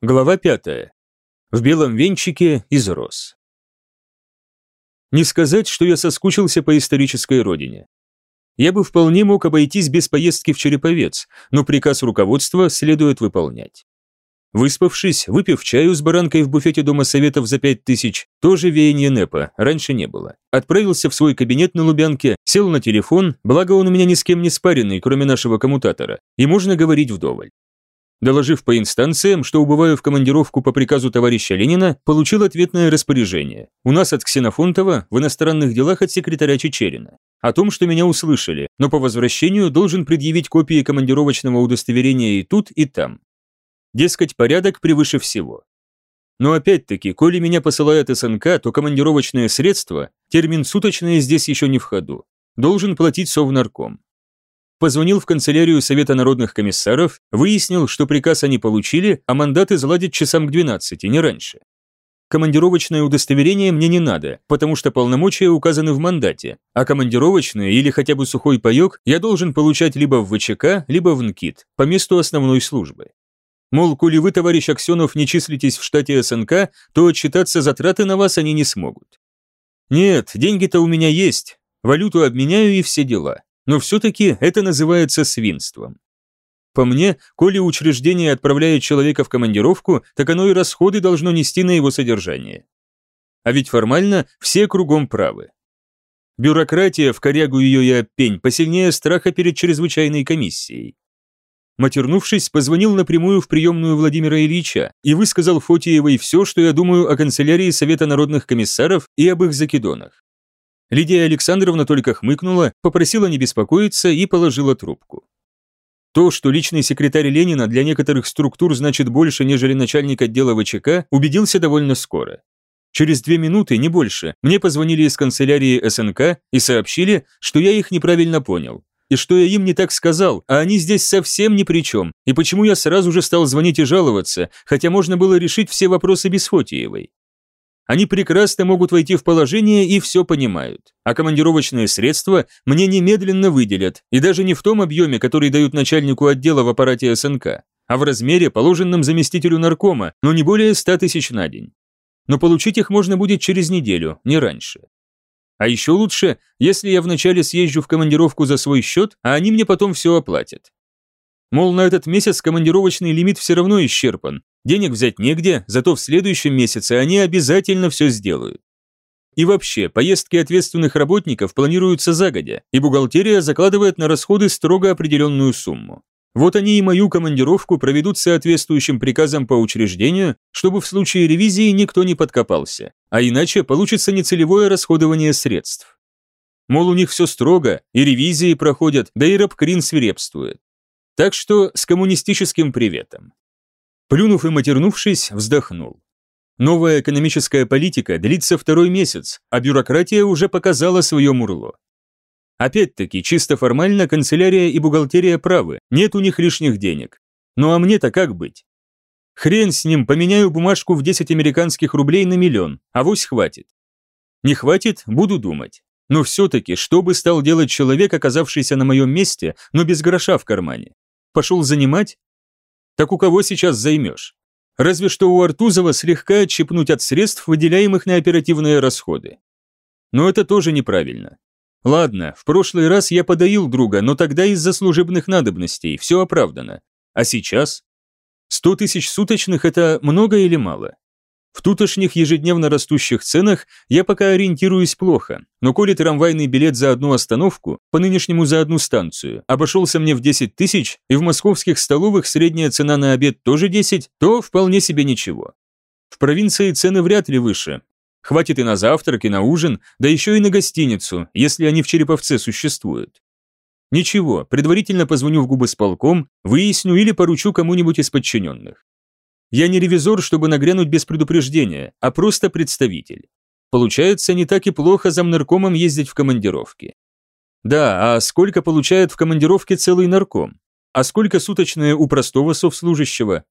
Глава пятая. В белом венчике из роз. Не сказать, что я соскучился по исторической родине. Я бы вполне мог обойтись без поездки в Череповец, но приказ руководства следует выполнять. Выспавшись, выпив чаю с баранкой в буфете Дома Советов за пять тысяч, тоже веяние НЭПа, раньше не было. Отправился в свой кабинет на Лубянке, сел на телефон, благо он у меня ни с кем не спаренный, кроме нашего коммутатора, и можно говорить вдоволь. Доложив по инстанциям, что убываю в командировку по приказу товарища Ленина, получил ответное распоряжение. У нас от Ксенофонтова, в иностранных делах от секретаря Чечерина. О том, что меня услышали, но по возвращению должен предъявить копии командировочного удостоверения и тут, и там. Дескать, порядок превыше всего. Но опять-таки, коли меня посылают СНК, то командировочные средства, термин «суточные» здесь еще не в ходу, должен платить Совнарком позвонил в канцелярию Совета народных комиссаров, выяснил, что приказ они получили, а мандаты заладить часам к 12, не раньше. Командировочное удостоверение мне не надо, потому что полномочия указаны в мандате, а командировочное или хотя бы сухой паёк я должен получать либо в ВЧК, либо в НКИТ, по месту основной службы. Мол, коли вы, товарищ Аксенов, не числитесь в штате СНК, то отчитаться затраты на вас они не смогут. Нет, деньги-то у меня есть, валюту обменяю и все дела но все-таки это называется свинством. По мне, коли учреждение отправляет человека в командировку, так оно и расходы должно нести на его содержание. А ведь формально все кругом правы. Бюрократия, в корягу ее и опень, посильнее страха перед чрезвычайной комиссией. Матернувшись, позвонил напрямую в приемную Владимира Ильича и высказал Фотиевой все, что я думаю о канцелярии Совета народных комиссаров и об их закидонах. Лидия Александровна только хмыкнула, попросила не беспокоиться и положила трубку. То, что личный секретарь Ленина для некоторых структур значит больше, нежели начальник отдела ВЧК, убедился довольно скоро. Через две минуты, не больше, мне позвонили из канцелярии СНК и сообщили, что я их неправильно понял, и что я им не так сказал, а они здесь совсем ни при чем, и почему я сразу же стал звонить и жаловаться, хотя можно было решить все вопросы без Фотиевой. Они прекрасно могут войти в положение и все понимают. А командировочные средства мне немедленно выделят, и даже не в том объеме, который дают начальнику отдела в аппарате СНК, а в размере, положенном заместителю наркома, но не более 100 тысяч на день. Но получить их можно будет через неделю, не раньше. А еще лучше, если я вначале съезжу в командировку за свой счет, а они мне потом все оплатят. Мол, на этот месяц командировочный лимит все равно исчерпан, денег взять негде, зато в следующем месяце они обязательно все сделают. И вообще, поездки ответственных работников планируются загодя, и бухгалтерия закладывает на расходы строго определенную сумму. Вот они и мою командировку проведут соответствующим приказом по учреждению, чтобы в случае ревизии никто не подкопался, а иначе получится нецелевое расходование средств. Мол, у них все строго, и ревизии проходят, да и Рабкрин свирепствует. Так что с коммунистическим приветом. Плюнув и матернувшись, вздохнул. Новая экономическая политика длится второй месяц, а бюрократия уже показала свое мурло. Опять-таки, чисто формально канцелярия и бухгалтерия правы, нет у них лишних денег. Ну а мне-то как быть? Хрен с ним, поменяю бумажку в 10 американских рублей на миллион, а вось хватит. Не хватит, буду думать. Но все-таки, что бы стал делать человек, оказавшийся на моем месте, но без гроша в кармане? Пошел занимать? Так у кого сейчас займешь? Разве что у Артузова слегка отщепнуть от средств, выделяемых на оперативные расходы. Но это тоже неправильно. Ладно, в прошлый раз я подоил друга, но тогда из-за служебных надобностей, все оправдано. А сейчас? Сто тысяч суточных – это много или мало? В тутошних ежедневно растущих ценах я пока ориентируюсь плохо, но коли трамвайный билет за одну остановку, по нынешнему за одну станцию, обошелся мне в 10 тысяч, и в московских столовых средняя цена на обед тоже 10, то вполне себе ничего. В провинции цены вряд ли выше. Хватит и на завтрак, и на ужин, да еще и на гостиницу, если они в Череповце существуют. Ничего, предварительно позвоню в губы с полком, выясню или поручу кому-нибудь из подчиненных. Я не ревизор, чтобы нагрянуть без предупреждения, а просто представитель. Получается, не так и плохо замнаркомом ездить в командировки. Да, а сколько получает в командировке целый нарком? А сколько суточное у простого совслужащего?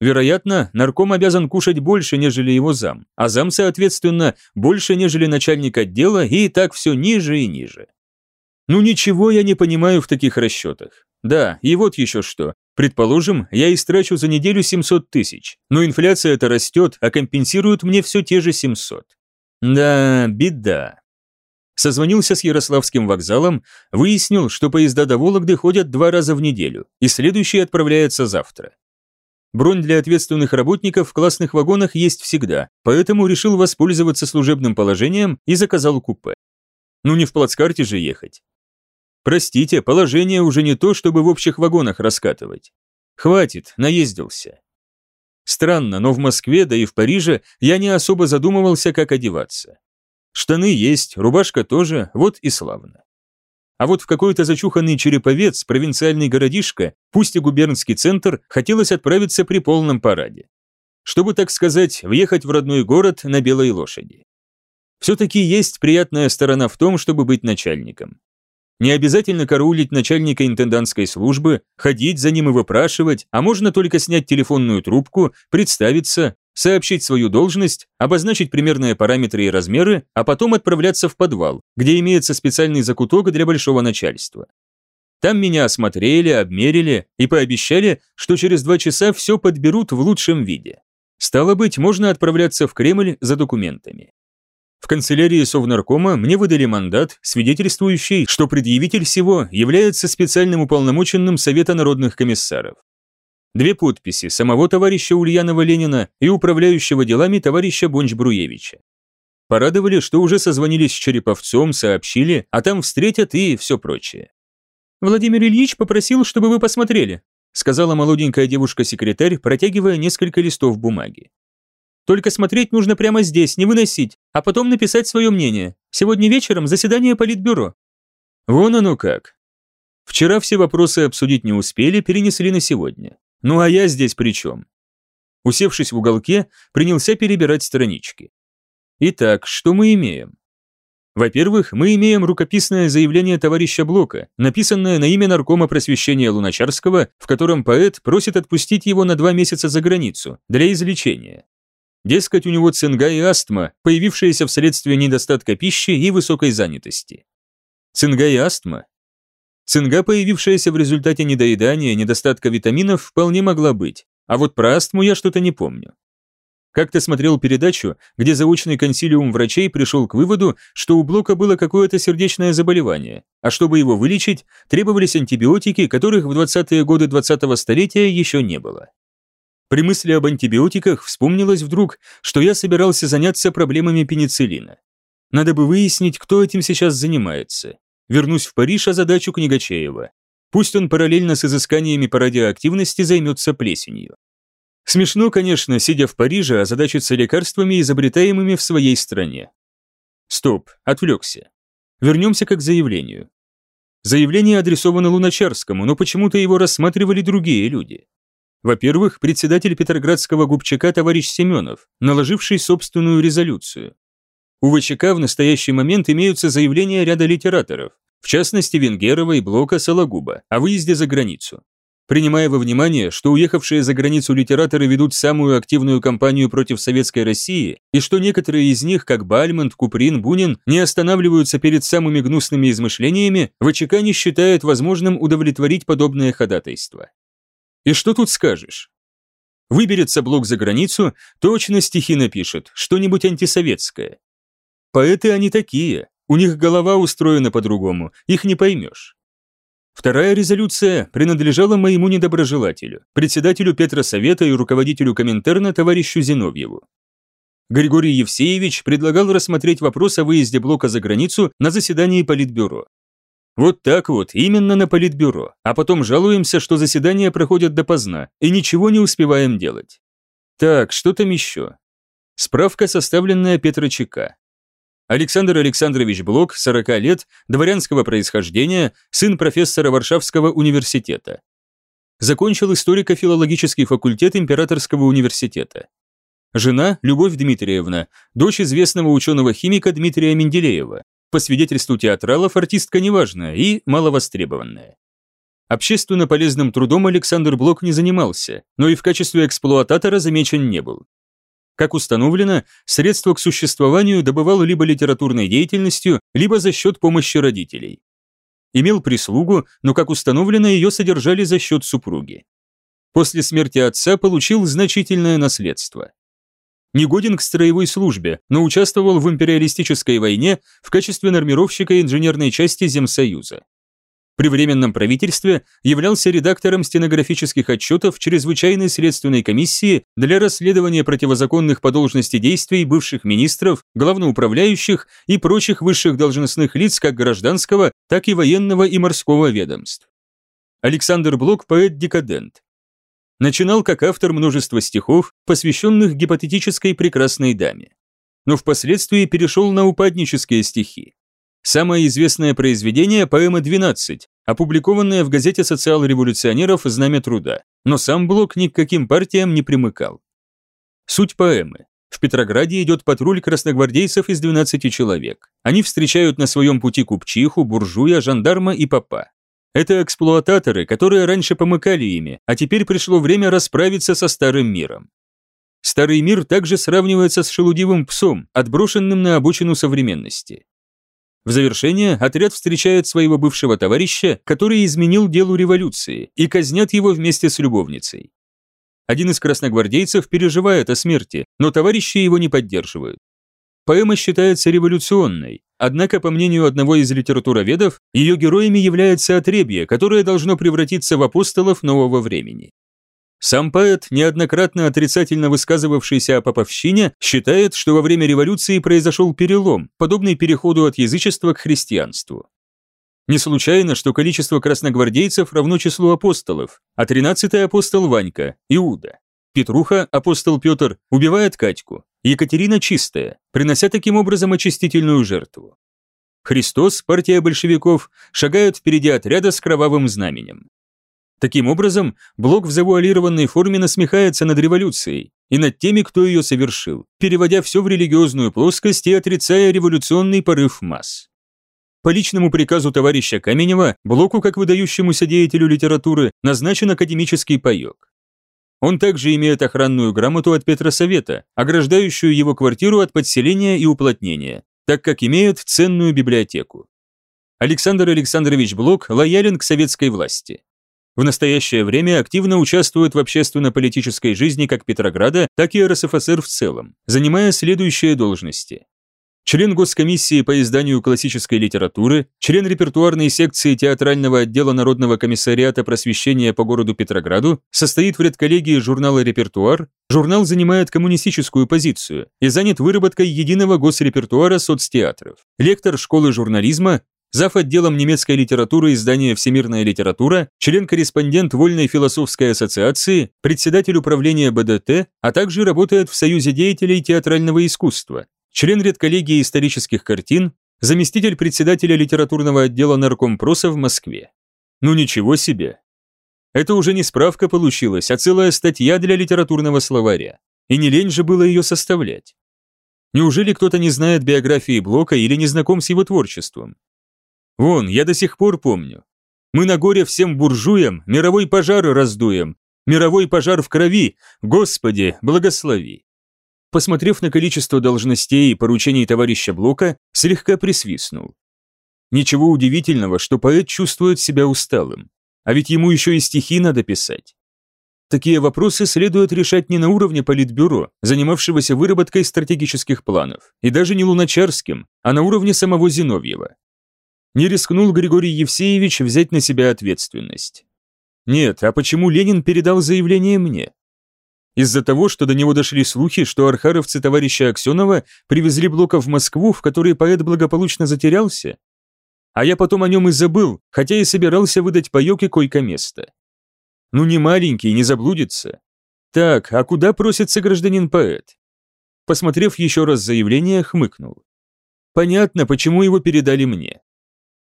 Вероятно, нарком обязан кушать больше, нежели его зам, а зам, соответственно, больше, нежели начальник отдела, и так все ниже и ниже. Ну ничего я не понимаю в таких расчетах. Да, и вот еще что. Предположим, я истрачу за неделю 700 тысяч, но инфляция это растет, а компенсируют мне все те же 700. Да, беда. Созвонился с Ярославским вокзалом, выяснил, что поезда до Вологды ходят два раза в неделю, и следующий отправляется завтра. Бронь для ответственных работников в классных вагонах есть всегда, поэтому решил воспользоваться служебным положением и заказал купе. Ну не в плацкарте же ехать. Простите, положение уже не то, чтобы в общих вагонах раскатывать. Хватит, наездился. Странно, но в Москве, да и в Париже я не особо задумывался, как одеваться. Штаны есть, рубашка тоже, вот и славно. А вот в какой-то зачуханный череповец, провинциальный городишко, пусть и губернский центр, хотелось отправиться при полном параде. Чтобы, так сказать, въехать в родной город на белой лошади. Все-таки есть приятная сторона в том, чтобы быть начальником. Не обязательно караулить начальника интендантской службы, ходить за ним и выпрашивать, а можно только снять телефонную трубку, представиться, сообщить свою должность, обозначить примерные параметры и размеры, а потом отправляться в подвал, где имеется специальный закуток для большого начальства. Там меня осмотрели, обмерили и пообещали, что через два часа все подберут в лучшем виде. Стало быть, можно отправляться в Кремль за документами. В канцелярии Совнаркома мне выдали мандат, свидетельствующий, что предъявитель сего является специальным уполномоченным Совета народных комиссаров. Две подписи самого товарища Ульянова Ленина и управляющего делами товарища Бонч-Бруевича. Порадовали, что уже созвонились с Череповцом, сообщили, а там встретят и все прочее. «Владимир Ильич попросил, чтобы вы посмотрели», сказала молоденькая девушка-секретарь, протягивая несколько листов бумаги. «Только смотреть нужно прямо здесь, не выносить, а потом написать свое мнение. Сегодня вечером заседание Политбюро». Вон оно как. Вчера все вопросы обсудить не успели, перенесли на сегодня. Ну а я здесь при чем? Усевшись в уголке, принялся перебирать странички. Итак, что мы имеем? Во-первых, мы имеем рукописное заявление товарища Блока, написанное на имя наркома просвещения Луначарского, в котором поэт просит отпустить его на два месяца за границу, для излечения. Дескать, у него цинга и астма, появившиеся вследствие недостатка пищи и высокой занятости. Цинга и астма Цинга, появившаяся в результате недоедания, недостатка витаминов, вполне могла быть, а вот про астму я что-то не помню. Как-то смотрел передачу, где заочный консилиум врачей пришел к выводу, что у Блока было какое-то сердечное заболевание, а чтобы его вылечить, требовались антибиотики, которых в 20-е годы 20-го столетия еще не было. При мысли об антибиотиках вспомнилось вдруг, что я собирался заняться проблемами пенициллина. Надо бы выяснить, кто этим сейчас занимается. Вернусь в Париж, а задачу Книгачеева. Пусть он параллельно с изысканиями по радиоактивности займется плесенью. Смешно, конечно, сидя в Париже, озадачиться лекарствами, изобретаемыми в своей стране. Стоп, отвлекся. Вернемся к заявлению. Заявление адресовано Луначарскому, но почему-то его рассматривали другие люди. Во-первых, председатель Петроградского губчака товарищ Семенов, наложивший собственную резолюцию. У ВЧК в настоящий момент имеются заявления ряда литераторов, в частности Венгерова и Блока Сологуба, о выезде за границу. Принимая во внимание, что уехавшие за границу литераторы ведут самую активную кампанию против советской России, и что некоторые из них, как Бальмонт, Куприн, Бунин, не останавливаются перед самыми гнусными измышлениями, ВЧК не считает возможным удовлетворить подобное ходатайство. И что тут скажешь? Выберется блок за границу, точно стихи напишет, что-нибудь антисоветское. Поэты они такие, у них голова устроена по-другому, их не поймешь. Вторая резолюция принадлежала моему недоброжелателю, председателю Петросовета и руководителю Коминтерна товарищу Зиновьеву. Григорий Евсеевич предлагал рассмотреть вопрос о выезде блока за границу на заседании Политбюро. Вот так вот, именно на Политбюро, а потом жалуемся, что заседания проходят допоздна и ничего не успеваем делать. Так, что там еще? Справка, составленная Петрочека. Александр Александрович Блок, 40 лет, дворянского происхождения, сын профессора Варшавского университета. Закончил историко-филологический факультет Императорского университета. Жена – Любовь Дмитриевна, дочь известного ученого-химика Дмитрия Менделеева. По свидетельству театралов, артистка неважная и маловостребованная. Общественно полезным трудом Александр Блок не занимался, но и в качестве эксплуататора замечен не был. Как установлено, средства к существованию добывал либо литературной деятельностью, либо за счет помощи родителей. Имел прислугу, но, как установлено, ее содержали за счет супруги. после смерти отца получил значительное наследство. Негоден к строевой службе, но участвовал в империалистической войне в качестве нормировщика инженерной части Земсоюза. При Временном правительстве являлся редактором стенографических отчетов Чрезвычайной следственной комиссии для расследования противозаконных по должности действий бывших министров, главноуправляющих и прочих высших должностных лиц как гражданского, так и военного и морского ведомств. Александр Блок – поэт-декадент. Начинал как автор множества стихов, посвященных гипотетической прекрасной даме. Но впоследствии перешел на упаднические стихи. Самое известное произведение – поэма «12», опубликованная в газете социал-революционеров «Знамя труда», но сам Блок ни к каким партиям не примыкал. Суть поэмы. В Петрограде идет патруль красногвардейцев из 12 человек. Они встречают на своем пути купчиху, буржуя, жандарма и попа. Это эксплуататоры, которые раньше помыкали ими, а теперь пришло время расправиться со старым миром. Старый мир также сравнивается с шелудивым псом, отброшенным на обочину современности. В завершение отряд встречает своего бывшего товарища, который изменил делу революции, и казнят его вместе с любовницей. Один из красногвардейцев переживает о смерти, но товарищи его не поддерживают. Поэма считается революционной, однако, по мнению одного из литературоведов, ее героями является отребье, которое должно превратиться в апостолов нового времени. Сам поэт, неоднократно отрицательно высказывавшийся о поповщине, считает, что во время революции произошел перелом, подобный переходу от язычества к христианству. Не случайно, что количество красногвардейцев равно числу апостолов, а тринадцатый апостол Ванька, Иуда. Петруха, апостол Петр, убивает Катьку, Екатерина чистая, принося таким образом очистительную жертву. Христос, партия большевиков, шагают впереди отряда с кровавым знаменем. Таким образом, Блок в завуалированной форме насмехается над революцией и над теми, кто ее совершил, переводя все в религиозную плоскость и отрицая революционный порыв масс. По личному приказу товарища Каменева, Блоку, как выдающемуся деятелю литературы, назначен академический паек. Он также имеет охранную грамоту от Петросовета, ограждающую его квартиру от подселения и уплотнения, так как имеет ценную библиотеку. Александр Александрович Блок лоялен к советской власти. В настоящее время активно участвует в общественно-политической жизни как Петрограда, так и РСФСР в целом, занимая следующие должности. Член Госкомиссии по изданию классической литературы, член репертуарной секции театрального отдела Народного комиссариата просвещения по городу Петрограду, состоит в редколлегии журнала «Репертуар», журнал занимает коммунистическую позицию и занят выработкой единого госрепертуара соцтеатров, лектор школы журнализма, зав. отделом немецкой литературы издания «Всемирная литература», член-корреспондент Вольной философской ассоциации, председатель управления БДТ, а также работает в Союзе деятелей театрального искусства, член редколлегии исторических картин, заместитель председателя литературного отдела наркомпроса в Москве. Ну ничего себе. Это уже не справка получилась, а целая статья для литературного словаря. И не лень же было ее составлять. Неужели кто-то не знает биографии Блока или не знаком с его творчеством? Вон, я до сих пор помню. Мы на горе всем буржуям мировой пожар раздуем, мировой пожар в крови, Господи, благослови. Посмотрев на количество должностей и поручений товарища Блока, слегка присвистнул. Ничего удивительного, что поэт чувствует себя усталым, а ведь ему еще и стихи надо писать. Такие вопросы следует решать не на уровне политбюро, занимавшегося выработкой стратегических планов, и даже не Луначарским, а на уровне самого Зиновьева не рискнул Григорий Евсеевич взять на себя ответственность. Нет, а почему Ленин передал заявление мне? Из-за того, что до него дошли слухи, что архаровцы товарища Аксенова привезли Блока в Москву, в которой поэт благополучно затерялся? А я потом о нем и забыл, хотя и собирался выдать паёк и койко-место. Ну не маленький, не заблудится. Так, а куда просится гражданин-поэт? Посмотрев еще раз заявление, хмыкнул. Понятно, почему его передали мне.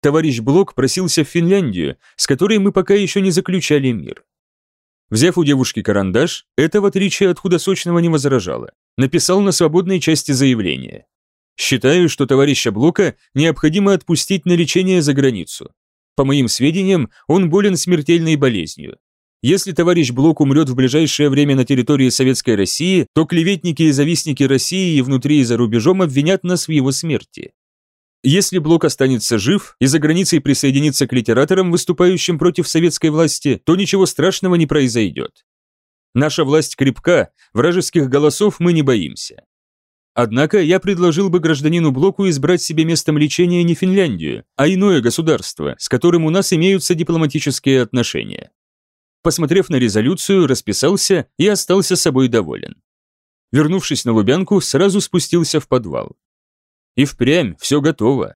Товарищ Блок просился в Финляндию, с которой мы пока еще не заключали мир. Взяв у девушки карандаш, это, в отличие от худосочного, не возражало. Написал на свободной части заявление. Считаю, что товарища Блока необходимо отпустить на лечение за границу. По моим сведениям, он болен смертельной болезнью. Если товарищ Блок умрет в ближайшее время на территории Советской России, то клеветники и завистники России и внутри и за рубежом обвинят нас в его смерти. Если Блок останется жив и за границей присоединится к литераторам, выступающим против советской власти, то ничего страшного не произойдет. Наша власть крепка, вражеских голосов мы не боимся. Однако я предложил бы гражданину Блоку избрать себе местом лечения не Финляндию, а иное государство, с которым у нас имеются дипломатические отношения. Посмотрев на резолюцию, расписался и остался собой доволен. Вернувшись на Лубянку, сразу спустился в подвал. И впрямь все готово.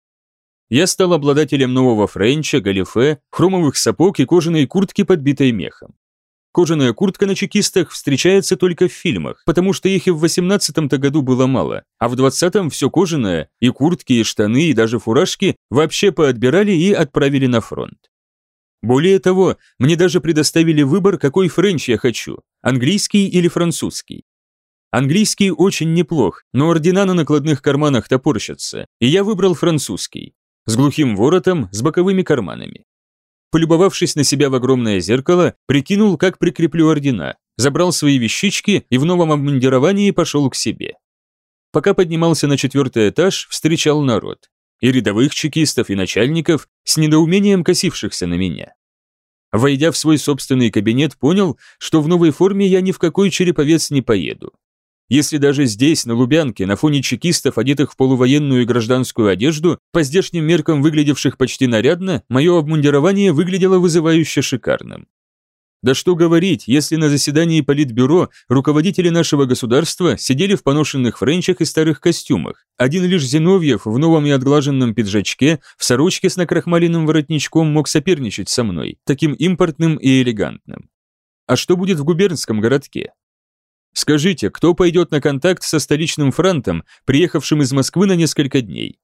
Я стал обладателем нового френча, галифе, хромовых сапог и кожаной куртки, подбитой мехом. Кожаная куртка на чекистах встречается только в фильмах, потому что их и в 18-то году было мало, а в 20-м все кожаное, и куртки, и штаны, и даже фуражки вообще поотбирали и отправили на фронт. Более того, мне даже предоставили выбор, какой френч я хочу, английский или французский. Английский очень неплох, но ордена на накладных карманах топорщатся, и я выбрал французский, с глухим воротом, с боковыми карманами полюбовавшись на себя в огромное зеркало, прикинул, как прикреплю ордена, забрал свои вещички и в новом обмундировании пошел к себе. Пока поднимался на четвертый этаж, встречал народ. И рядовых чекистов, и начальников, с недоумением косившихся на меня. Войдя в свой собственный кабинет, понял, что в новой форме я ни в какой череповец не поеду. Если даже здесь, на Лубянке, на фоне чекистов, одетых в полувоенную и гражданскую одежду, по здешним меркам выглядевших почти нарядно, мое обмундирование выглядело вызывающе шикарным. Да что говорить, если на заседании Политбюро руководители нашего государства сидели в поношенных френчах и старых костюмах. Один лишь Зиновьев в новом и отглаженном пиджачке, в сорочке с накрахмаленным воротничком мог соперничать со мной, таким импортным и элегантным. А что будет в губернском городке? Скажите, кто пойдет на контакт со столичным франтом, приехавшим из Москвы на несколько дней?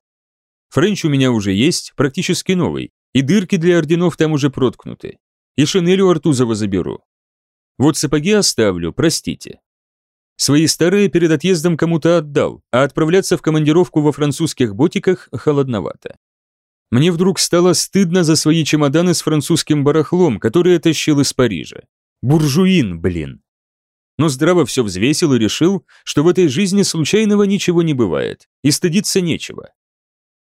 Френч у меня уже есть, практически новый, и дырки для орденов там уже проткнуты. И шинель у Артузова заберу. Вот сапоги оставлю, простите. Свои старые перед отъездом кому-то отдал, а отправляться в командировку во французских ботиках холодновато. Мне вдруг стало стыдно за свои чемоданы с французским барахлом, которые тащил из Парижа. Буржуин, блин но здраво все взвесил и решил, что в этой жизни случайного ничего не бывает, и стыдиться нечего.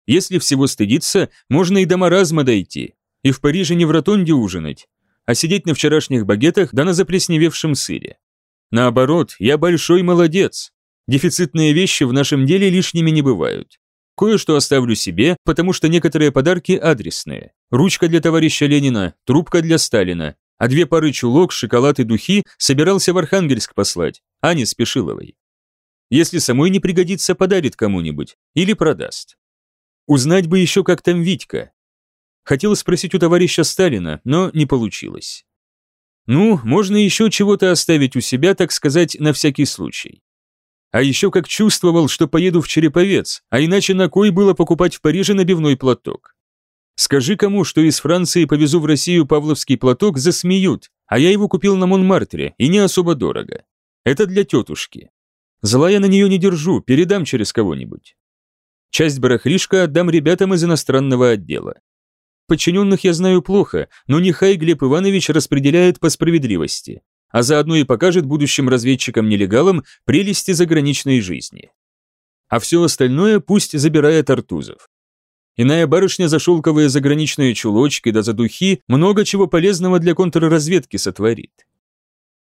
Если всего стыдиться, можно и до маразма дойти, и в Париже не в ротонде ужинать, а сидеть на вчерашних багетах да на заплесневевшем сыре. Наоборот, я большой молодец. Дефицитные вещи в нашем деле лишними не бывают. Кое-что оставлю себе, потому что некоторые подарки адресные. Ручка для товарища Ленина, трубка для Сталина, а две пары чулок, шоколад и духи собирался в Архангельск послать, Ане Спешиловой. Если самой не пригодится, подарит кому-нибудь или продаст. Узнать бы еще, как там Витька. Хотел спросить у товарища Сталина, но не получилось. Ну, можно еще чего-то оставить у себя, так сказать, на всякий случай. А еще как чувствовал, что поеду в Череповец, а иначе на кой было покупать в Париже набивной платок. Скажи кому, что из Франции повезу в Россию павловский платок, засмеют, а я его купил на Монмартре, и не особо дорого. Это для тетушки. Зла я на нее не держу, передам через кого-нибудь. Часть барахлишка отдам ребятам из иностранного отдела. Подчиненных я знаю плохо, но нехай Глеб Иванович распределяет по справедливости, а заодно и покажет будущим разведчикам-нелегалам прелести заграничной жизни. А все остальное пусть забирает Артузов. Иная барышня за шелковые заграничные чулочки да за духи много чего полезного для контрразведки сотворит.